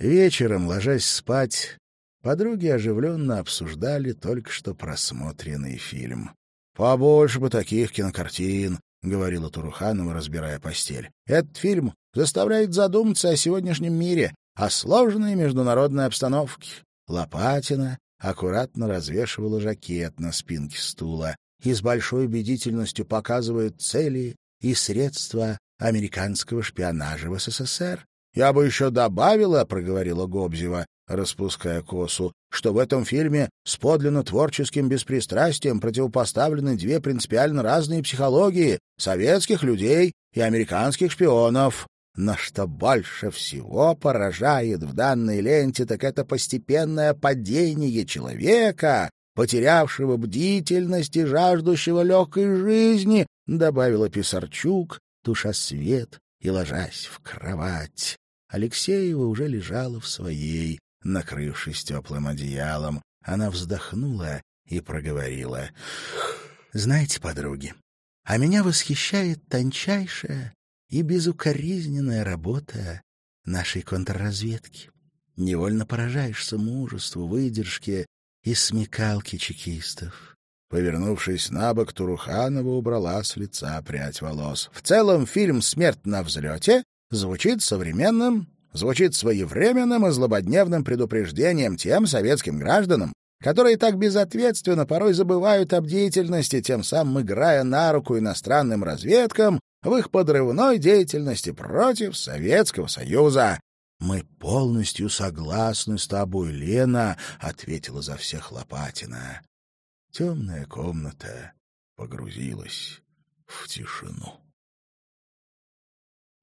Вечером, ложась спать, подруги оживленно обсуждали только что просмотренный фильм. «Побольше бы таких кинокартин», — говорила Туруханова, разбирая постель. «Этот фильм заставляет задуматься о сегодняшнем мире, о сложной международной обстановке». Лопатина аккуратно развешивала жакет на спинке стула и с большой убедительностью показывает цели и средства американского шпионажа в СССР. «Я бы еще добавила», — проговорила Гобзева, распуская косу, что в этом фильме с подлинно творческим беспристрастием противопоставлены две принципиально разные психологии — советских людей и американских шпионов. Но что больше всего поражает в данной ленте, так это постепенное падение человека, потерявшего бдительность и жаждущего легкой жизни, — добавила Писарчук, туша свет и ложась в кровать. Алексеева уже лежала в своей, накрывшись теплым одеялом. Она вздохнула и проговорила. — Знаете, подруги, а меня восхищает тончайшая и безукоризненная работа нашей контрразведки. Невольно поражаешься мужеству, выдержке и смекалке чекистов. Повернувшись на бок, Туруханова убрала с лица прядь волос. В целом фильм «Смерть на взлете» звучит современным, звучит своевременным и злободневным предупреждением тем советским гражданам, которые так безответственно порой забывают об деятельности, тем самым играя на руку иностранным разведкам в их подрывной деятельности против Советского Союза. «Мы полностью согласны с тобой, Лена», — ответила за всех Лопатина. Темная комната погрузилась в тишину.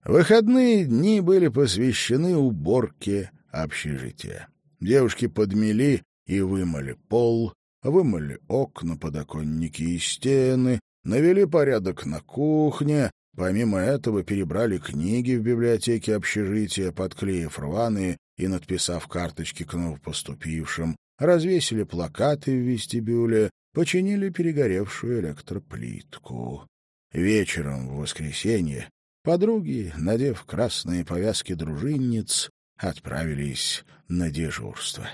Выходные дни были посвящены уборке общежития. Девушки подмели и вымыли пол, вымыли окна, подоконники и стены, навели порядок на кухне, помимо этого перебрали книги в библиотеке общежития, подклеив рваные и надписав карточки к новопоступившим, развесили плакаты в вестибюле, починили перегоревшую электроплитку. Вечером в воскресенье Подруги, надев красные повязки дружинниц, отправились на дежурство.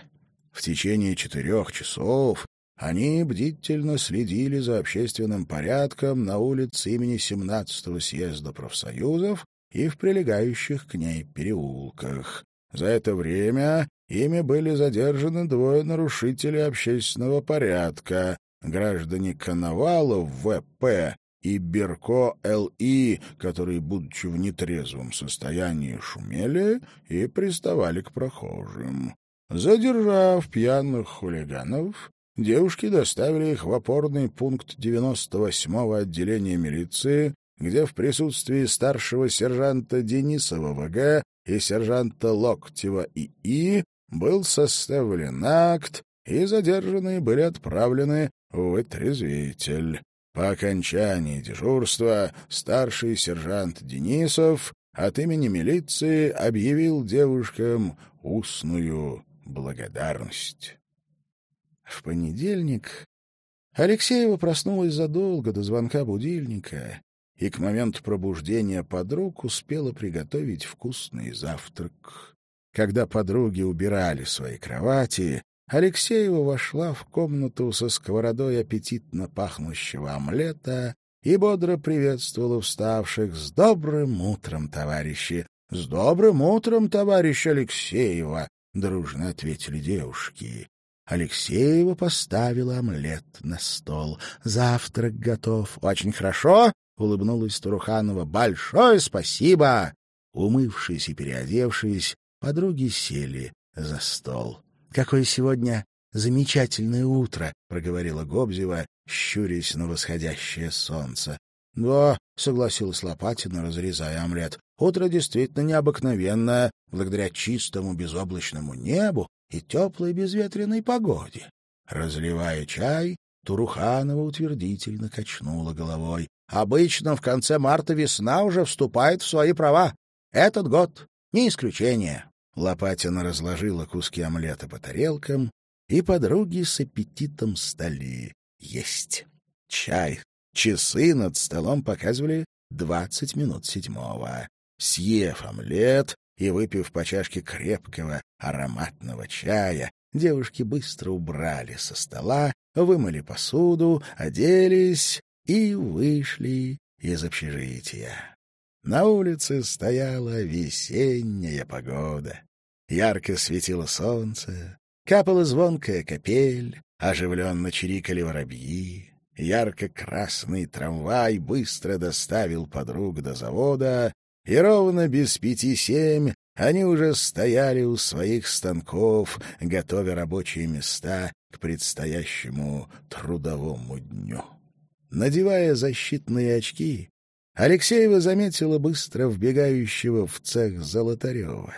В течение четырех часов они бдительно следили за общественным порядком на улице имени 17-го съезда профсоюзов и в прилегающих к ней переулках. За это время ими были задержаны двое нарушителей общественного порядка, граждане Коновалов В.П и Берко Л.И., которые, будучи в нетрезвом состоянии, шумели и приставали к прохожим. Задержав пьяных хулиганов, девушки доставили их в опорный пункт 98-го отделения милиции, где в присутствии старшего сержанта Денисова ВГ и сержанта Локтева ИИ был составлен акт, и задержанные были отправлены в вытрезвитель. По окончании дежурства старший сержант Денисов от имени милиции объявил девушкам устную благодарность. В понедельник Алексеева проснулась задолго до звонка будильника и к моменту пробуждения подруг успела приготовить вкусный завтрак. Когда подруги убирали свои кровати, Алексеева вошла в комнату со сковородой аппетитно пахнущего омлета и бодро приветствовала вставших с добрым утром, товарищи. — С добрым утром, товарищ Алексеева! — дружно ответили девушки. Алексеева поставила омлет на стол. «Завтрак готов. Очень хорошо!» — улыбнулась Туруханова. «Большое спасибо!» Умывшись и переодевшись, подруги сели за стол. Какое сегодня замечательное утро, проговорила Гобзева, щурясь на восходящее солнце. Да, согласилась Лопатина, разрезая омлет. Утро действительно необыкновенное, благодаря чистому безоблачному небу и теплой безветренной погоде. Разливая чай, Туруханова утвердительно качнула головой. Обычно в конце марта весна уже вступает в свои права. Этот год не исключение. Лопатина разложила куски омлета по тарелкам, и подруги с аппетитом стали есть. Чай. Часы над столом показывали двадцать минут седьмого. Съев омлет, и, выпив по чашке крепкого ароматного чая, девушки быстро убрали со стола, вымыли посуду, оделись и вышли из общежития. На улице стояла весенняя погода. Ярко светило солнце, капала звонкая капель, оживленно чирикали воробьи. Ярко-красный трамвай быстро доставил подруг до завода, и ровно без пяти семь они уже стояли у своих станков, готовя рабочие места к предстоящему трудовому дню. Надевая защитные очки, Алексеева заметила быстро вбегающего в цех Золотарева.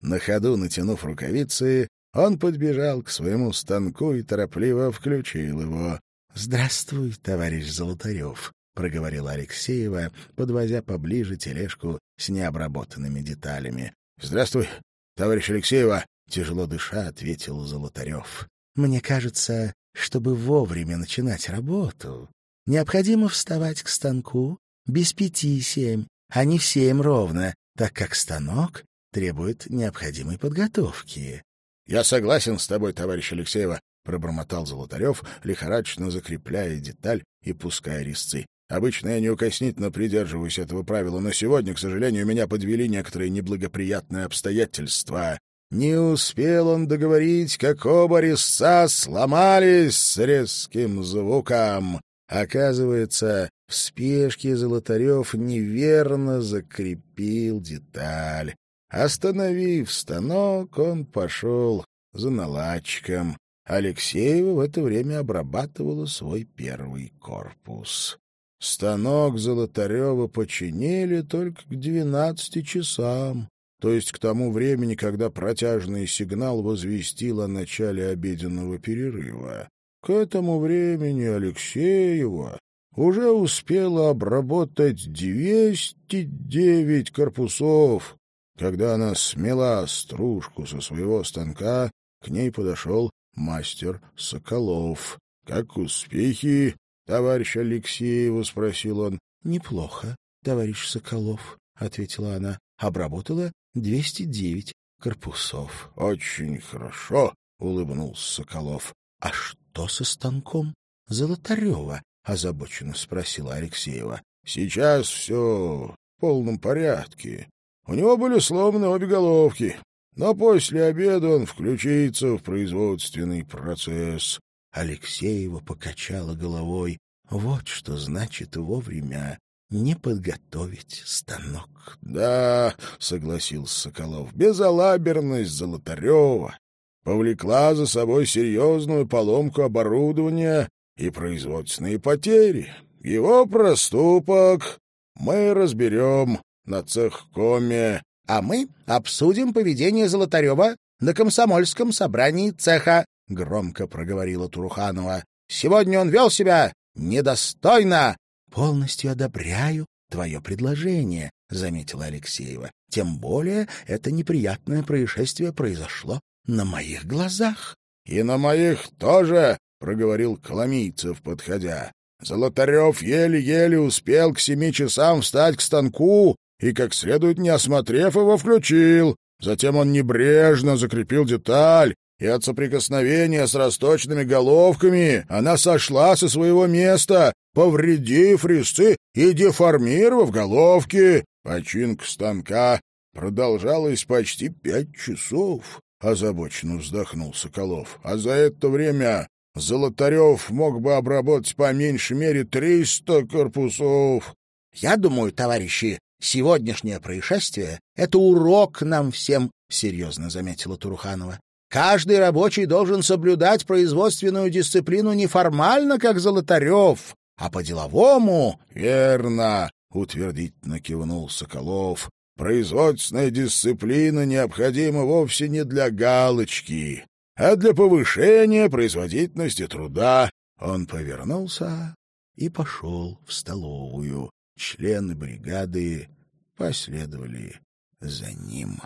На ходу, натянув рукавицы, он подбежал к своему станку и торопливо включил его. — Здравствуй, товарищ Золотарев, — проговорила Алексеева, подвозя поближе тележку с необработанными деталями. — Здравствуй, товарищ Алексеева, — тяжело дыша ответил Золотарев. — Мне кажется, чтобы вовремя начинать работу, необходимо вставать к станку без пяти семь, а не в семь ровно, так как станок требует необходимой подготовки. — Я согласен с тобой, товарищ Алексеева, — пробормотал Золотарев, лихорадочно закрепляя деталь и пуская резцы. Обычно я неукоснительно придерживаюсь этого правила, но сегодня, к сожалению, меня подвели некоторые неблагоприятные обстоятельства. Не успел он договорить, как оба резца сломались с резким звуком. Оказывается, в спешке Золотарев неверно закрепил деталь. Остановив станок, он пошел за наладчиком. Алексеева в это время обрабатывала свой первый корпус. Станок Золотарева починили только к двенадцати часам, то есть к тому времени, когда протяжный сигнал возвестил о начале обеденного перерыва. К этому времени Алексеева уже успела обработать двести девять корпусов, когда она смела стружку со своего станка, к ней подошел мастер Соколов. — Как успехи, товарищ Алексееву? — спросил он. — Неплохо, товарищ Соколов, — ответила она. Обработала двести девять корпусов. — Очень хорошо, — улыбнулся Соколов. — А что со станком Золотарева? — озабоченно спросила Алексеева. — Сейчас все в полном порядке. У него были сломаны обе головки, но после обеда он включится в производственный процесс. Алексеева покачала головой. Вот что значит вовремя не подготовить станок. — Да, — согласился Соколов, — безалаберность Золотарева повлекла за собой серьезную поломку оборудования и производственные потери. Его проступок мы разберем на цехкоме, а мы обсудим поведение Золотарева на комсомольском собрании цеха, — громко проговорила Туруханова. — Сегодня он вел себя недостойно. — Полностью одобряю твое предложение, — заметила Алексеева. — Тем более это неприятное происшествие произошло на моих глазах. — И на моих тоже, — проговорил Коломийцев, подходя. Золотарев еле-еле успел к семи часам встать к станку и, как следует не осмотрев его, включил. Затем он небрежно закрепил деталь, и от соприкосновения с расточными головками она сошла со своего места, повредив резцы и деформировав головки. Починка станка продолжалась почти пять часов, — озабоченно вздохнул Соколов. А за это время Золотарев мог бы обработать по меньшей мере триста корпусов. — Я думаю, товарищи, сегодняшнее происшествие — это урок нам всем, — серьезно заметила Туруханова. Каждый рабочий должен соблюдать производственную дисциплину не формально, как Золотарев, а по-деловому. — Верно, — утвердительно кивнул Соколов. — Производственная дисциплина необходима вовсе не для галочки а для повышения производительности труда. Он повернулся и пошел в столовую. Члены бригады последовали за ним.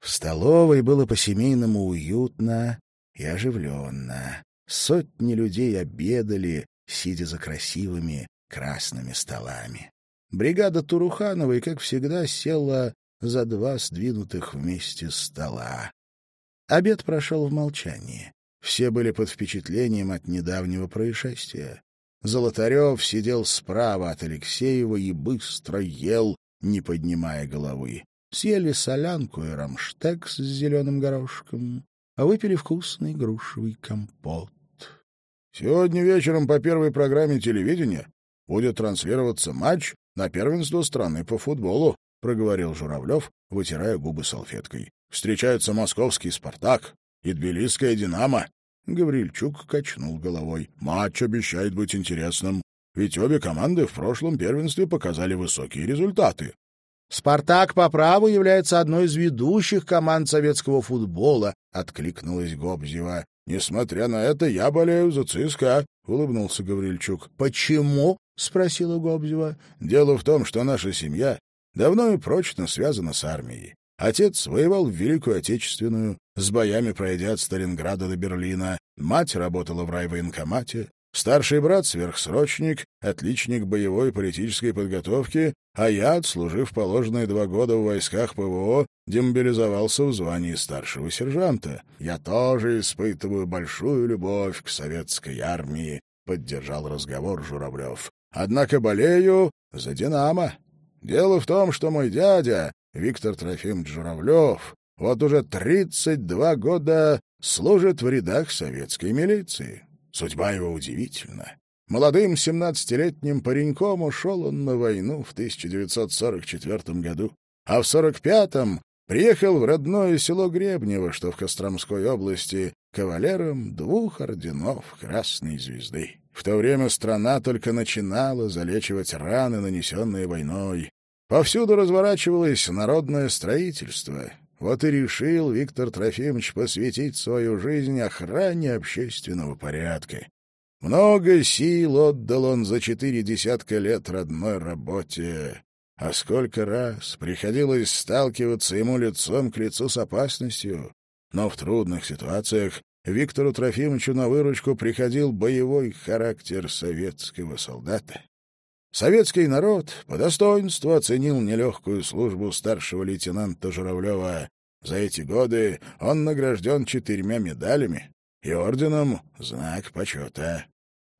В столовой было по-семейному уютно и оживленно. Сотни людей обедали, сидя за красивыми красными столами. Бригада Турухановой, как всегда, села за два сдвинутых вместе стола. Обед прошел в молчании. Все были под впечатлением от недавнего происшествия. Золотарев сидел справа от Алексеева и быстро ел, не поднимая головы. Съели солянку и рамштекс с зеленым горошком, а выпили вкусный грушевый компот. Сегодня вечером по первой программе телевидения будет транслироваться матч на первенство страны по футболу, — проговорил Журавлев, вытирая губы салфеткой. — Встречаются московский «Спартак» и тбилисская «Динамо». Гаврильчук качнул головой. Матч обещает быть интересным, ведь обе команды в прошлом первенстве показали высокие результаты. «Спартак» по праву является одной из ведущих команд советского футбола, — откликнулась Гобзева. «Несмотря на это, я болею за ЦСКА», — улыбнулся Гаврильчук. «Почему?» — спросила Гобзева. «Дело в том, что наша семья давно и прочно связана с армией. Отец воевал в Великую Отечественную, с боями пройдя от Сталинграда до Берлина. Мать работала в райвоенкомате. Старший брат — сверхсрочник, отличник боевой и политической подготовки, а я, отслужив положенные два года в войсках ПВО, демобилизовался в звании старшего сержанта. Я тоже испытываю большую любовь к советской армии, — поддержал разговор Журавлев. Однако болею за «Динамо». Дело в том, что мой дядя, Виктор Трофимович Журавлев, вот уже 32 года служит в рядах советской милиции. Судьба его удивительна. Молодым семнадцатилетним пареньком ушел он на войну в 1944 году, а в 45-м приехал в родное село Гребнево, что в Костромской области, кавалером двух орденов Красной Звезды. В то время страна только начинала залечивать раны, нанесенные войной. Повсюду разворачивалось народное строительство. Вот и решил Виктор Трофимович посвятить свою жизнь охране общественного порядка. Много сил отдал он за четыре десятка лет родной работе. А сколько раз приходилось сталкиваться ему лицом к лицу с опасностью. Но в трудных ситуациях Виктору Трофимовичу на выручку приходил боевой характер советского солдата. Советский народ по достоинству оценил нелегкую службу старшего лейтенанта Журавлева. За эти годы он награжден четырьмя медалями и орденом «Знак почета».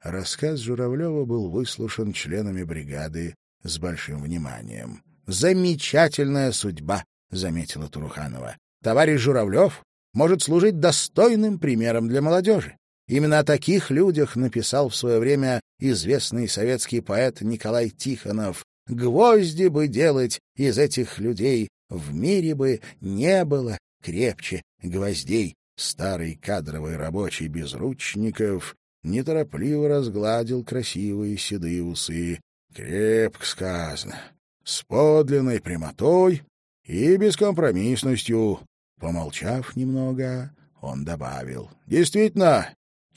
Рассказ Журавлева был выслушан членами бригады с большим вниманием. «Замечательная судьба», — заметила Туруханова. «Товарищ Журавлев может служить достойным примером для молодежи. Именно о таких людях написал в свое время известный советский поэт Николай Тихонов. «Гвозди бы делать из этих людей, в мире бы не было крепче гвоздей». Старый кадровый рабочий Безручников неторопливо разгладил красивые седые усы. Крепко сказано, с подлинной прямотой и бескомпромиссностью. Помолчав немного, он добавил. «Действительно,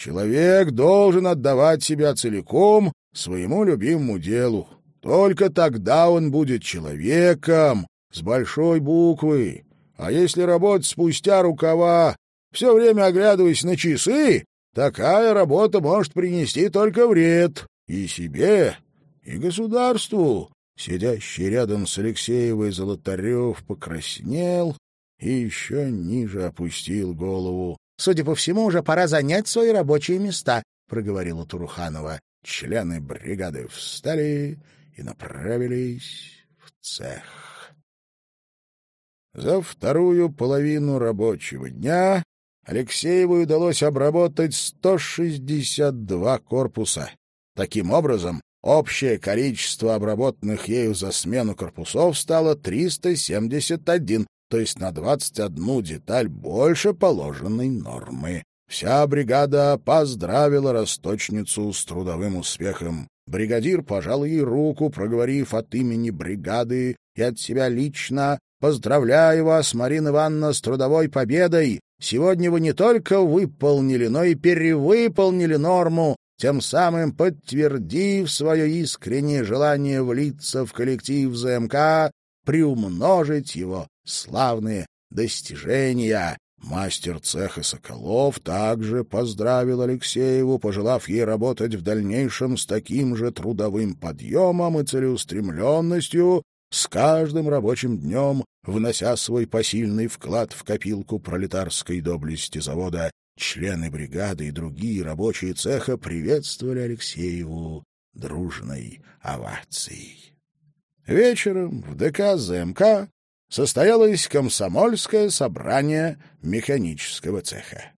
Человек должен отдавать себя целиком своему любимому делу. Только тогда он будет человеком с большой буквы. А если работать спустя рукава, все время оглядываясь на часы, такая работа может принести только вред и себе, и государству. Сидящий рядом с Алексеевой Золотарев покраснел и еще ниже опустил голову. Судя по всему, уже пора занять свои рабочие места, — проговорила Туруханова. Члены бригады встали и направились в цех. За вторую половину рабочего дня Алексееву удалось обработать 162 корпуса. Таким образом, общее количество обработанных ею за смену корпусов стало 371, то есть на 21 деталь больше положенной нормы. Вся бригада поздравила расточницу с трудовым успехом. Бригадир пожал ей руку, проговорив от имени бригады и от себя лично «Поздравляю вас, Марина Ивановна, с трудовой победой! Сегодня вы не только выполнили, но и перевыполнили норму, тем самым подтвердив свое искреннее желание влиться в коллектив ЗМК, приумножить его славные достижения. Мастер цеха Соколов также поздравил Алексееву, пожелав ей работать в дальнейшем с таким же трудовым подъемом и целеустремленностью, с каждым рабочим днем внося свой посильный вклад в копилку пролетарской доблести завода, члены бригады и другие рабочие цеха приветствовали Алексееву дружной овацией. Вечером в ДК ЗМК состоялось комсомольское собрание механического цеха.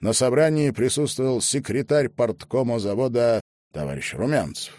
На собрании присутствовал секретарь порткома завода товарищ Румянцев.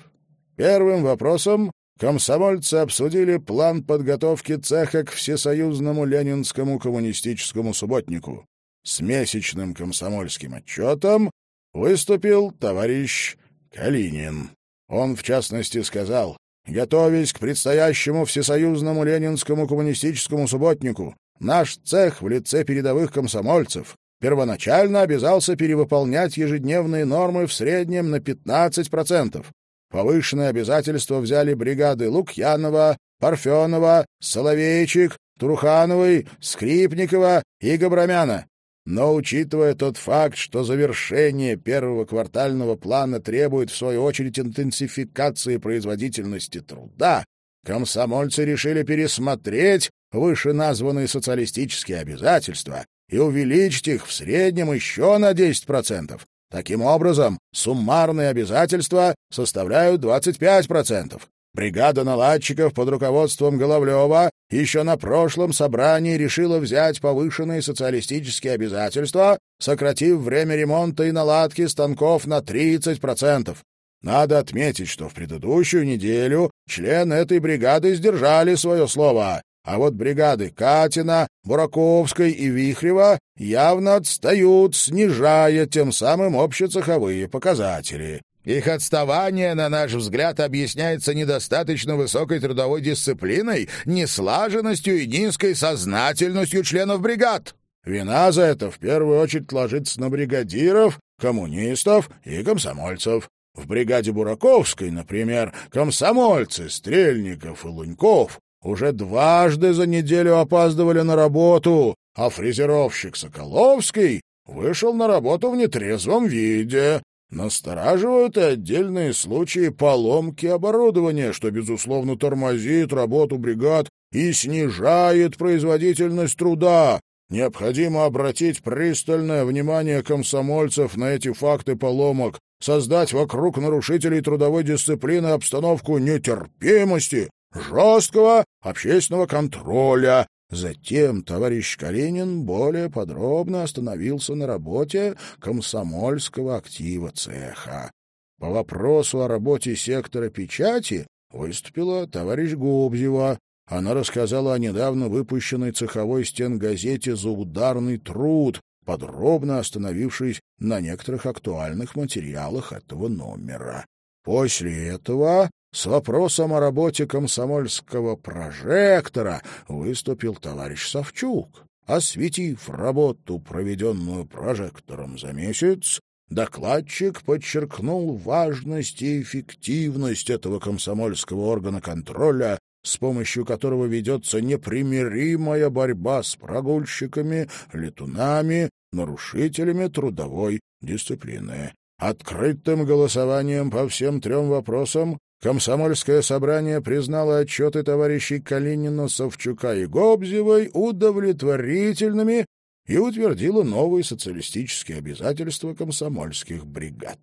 Первым вопросом комсомольцы обсудили план подготовки цеха к всесоюзному ленинскому коммунистическому субботнику. С месячным комсомольским отчетом выступил товарищ Калинин. Он, в частности, сказал, готовясь к предстоящему всесоюзному ленинскому коммунистическому субботнику, наш цех в лице передовых комсомольцев первоначально обязался перевыполнять ежедневные нормы в среднем на 15%. Повышенные обязательства взяли бригады Лукьянова, Парфенова, Соловейчик, Трухановой, Скрипникова и Габрамяна. Но учитывая тот факт, что завершение первого квартального плана требует, в свою очередь, интенсификации производительности труда, комсомольцы решили пересмотреть вышеназванные социалистические обязательства и увеличить их в среднем еще на 10%. Таким образом, суммарные обязательства составляют 25%. Бригада наладчиков под руководством Головлева еще на прошлом собрании решила взять повышенные социалистические обязательства, сократив время ремонта и наладки станков на 30%. Надо отметить, что в предыдущую неделю члены этой бригады сдержали свое слово, а вот бригады Катина, Бураковской и Вихрева явно отстают, снижая тем самым общецеховые показатели. Их отставание, на наш взгляд, объясняется недостаточно высокой трудовой дисциплиной, неслаженностью и низкой сознательностью членов бригад. Вина за это в первую очередь ложится на бригадиров, коммунистов и комсомольцев. В бригаде Бураковской, например, комсомольцы Стрельников и Луньков уже дважды за неделю опаздывали на работу, а фрезеровщик Соколовский вышел на работу в нетрезвом виде, Настораживают и отдельные случаи поломки оборудования, что, безусловно, тормозит работу бригад и снижает производительность труда. Необходимо обратить пристальное внимание комсомольцев на эти факты поломок, создать вокруг нарушителей трудовой дисциплины обстановку нетерпимости, жесткого общественного контроля, Затем товарищ Калинин более подробно остановился на работе комсомольского актива цеха. По вопросу о работе сектора печати выступила товарищ Гобзева. Она рассказала о недавно выпущенной цеховой стенгазете «За ударный труд», подробно остановившись на некоторых актуальных материалах этого номера. После этого с вопросом о работе комсомольского прожектора выступил товарищ Савчук. Осветив работу, проведенную прожектором за месяц, докладчик подчеркнул важность и эффективность этого комсомольского органа контроля, с помощью которого ведется непримиримая борьба с прогульщиками, летунами, нарушителями трудовой дисциплины. Открытым голосованием по всем трем вопросам Комсомольское собрание признало отчеты товарищей Калинина, Совчука и Гобзевой удовлетворительными и утвердило новые социалистические обязательства комсомольских бригад.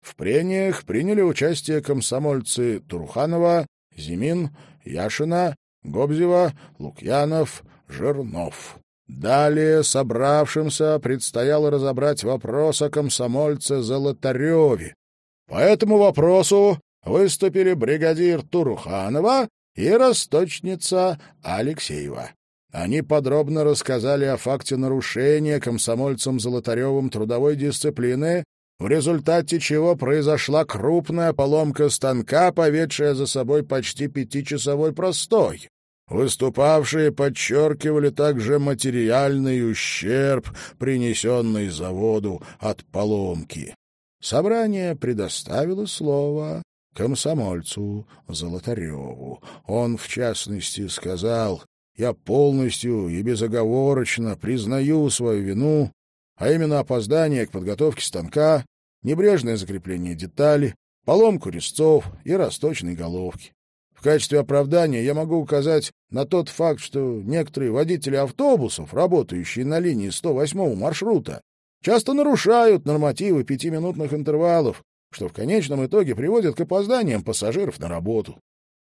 В прениях приняли участие комсомольцы Туруханова, Зимин, Яшина, Гобзева, Лукьянов, Жирнов. Далее собравшимся предстояло разобрать вопрос о комсомольце Золотареве. По этому вопросу выступили бригадир Туруханова и росточница Алексеева. Они подробно рассказали о факте нарушения комсомольцем Золотаревым трудовой дисциплины, в результате чего произошла крупная поломка станка, поведшая за собой почти пятичасовой простой. Выступавшие подчеркивали также материальный ущерб, принесенный заводу от поломки. Собрание предоставило слово комсомольцу Золотареву. Он, в частности, сказал, «Я полностью и безоговорочно признаю свою вину, а именно опоздание к подготовке станка, небрежное закрепление деталей, поломку резцов и расточной головки. В качестве оправдания я могу указать на тот факт, что некоторые водители автобусов, работающие на линии 108 маршрута, часто нарушают нормативы пятиминутных интервалов, что в конечном итоге приводит к опозданиям пассажиров на работу.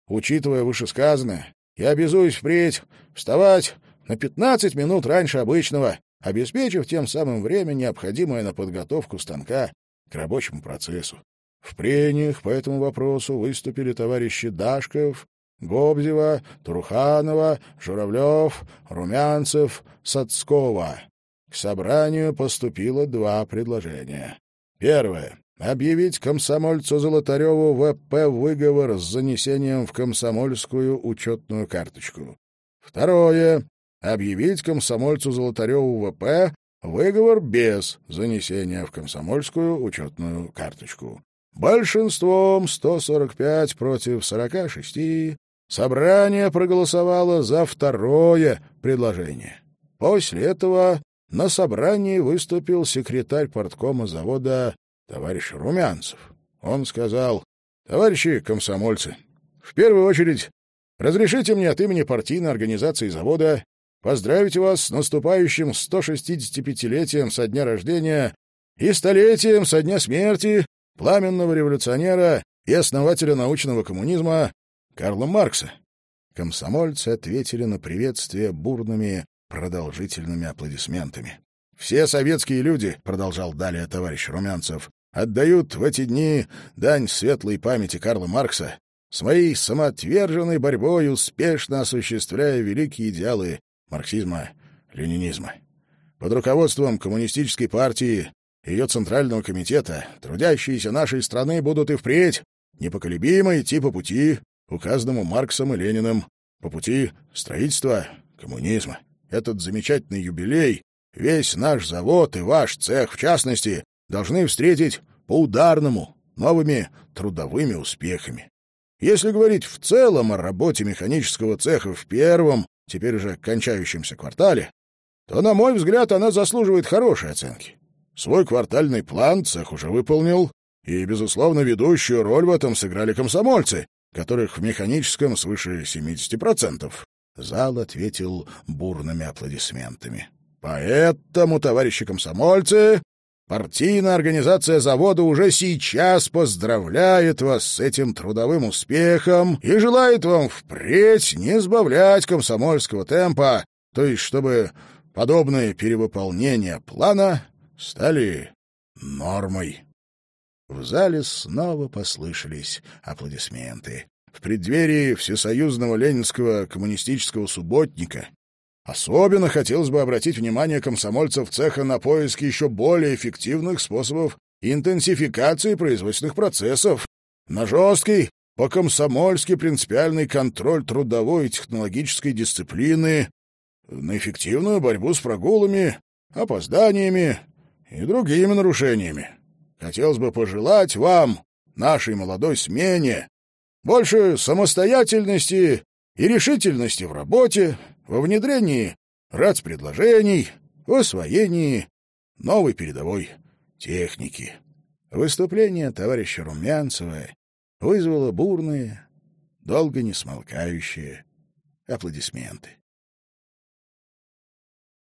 Учитывая вышесказанное, я обязуюсь впредь вставать на 15 минут раньше обычного, обеспечив тем самым время, необходимое на подготовку станка к рабочему процессу. В прениях по этому вопросу выступили товарищи Дашков, Гобзева, Туруханова, Журавлев, Румянцев, Сацкова. К собранию поступило два предложения. Первое. Объявить комсомольцу Золотареву ВП выговор с занесением в комсомольскую учетную карточку. Второе. Объявить комсомольцу Золотареву ВП выговор без занесения в комсомольскую учетную карточку. Большинством 145 против 46 собрание проголосовало за второе предложение. После этого на собрании выступил секретарь порткома завода товарищ Румянцев. Он сказал, «Товарищи комсомольцы, в первую очередь разрешите мне от имени партийной организации завода поздравить вас с наступающим 165-летием со дня рождения и столетием со дня смерти пламенного революционера и основателя научного коммунизма Карла Маркса. Комсомольцы ответили на приветствие бурными, продолжительными аплодисментами. «Все советские люди», — продолжал далее товарищ Румянцев, «отдают в эти дни дань светлой памяти Карла Маркса, своей самоотверженной борьбой успешно осуществляя великие идеалы марксизма, ленинизма. Под руководством коммунистической партии ее Центрального комитета, трудящиеся нашей страны будут и впредь непоколебимо идти по пути, указанному Марксом и Лениным, по пути строительства коммунизма. Этот замечательный юбилей весь наш завод и ваш цех, в частности, должны встретить по ударному, новыми трудовыми успехами. Если говорить в целом о работе механического цеха в первом, теперь уже кончающемся квартале, то, на мой взгляд, она заслуживает хорошей оценки. Свой квартальный план цех уже выполнил, и, безусловно, ведущую роль в этом сыграли комсомольцы, которых в механическом свыше 70%. Зал ответил бурными аплодисментами. Поэтому, товарищи комсомольцы, партийная организация завода уже сейчас поздравляет вас с этим трудовым успехом и желает вам впредь не сбавлять комсомольского темпа, то есть чтобы подобные перевыполнения плана стали нормой. В зале снова послышались аплодисменты. В преддверии Всесоюзного ленинского коммунистического субботника особенно хотелось бы обратить внимание комсомольцев цеха на поиски еще более эффективных способов интенсификации производственных процессов, на жесткий, по-комсомольски принципиальный контроль трудовой и технологической дисциплины, на эффективную борьбу с прогулами, опозданиями и другими нарушениями. Хотелось бы пожелать вам, нашей молодой смене, больше самостоятельности и решительности в работе, во внедрении рацпредложений, в освоении новой передовой техники. Выступление товарища Румянцева вызвало бурные, долго не смолкающие аплодисменты.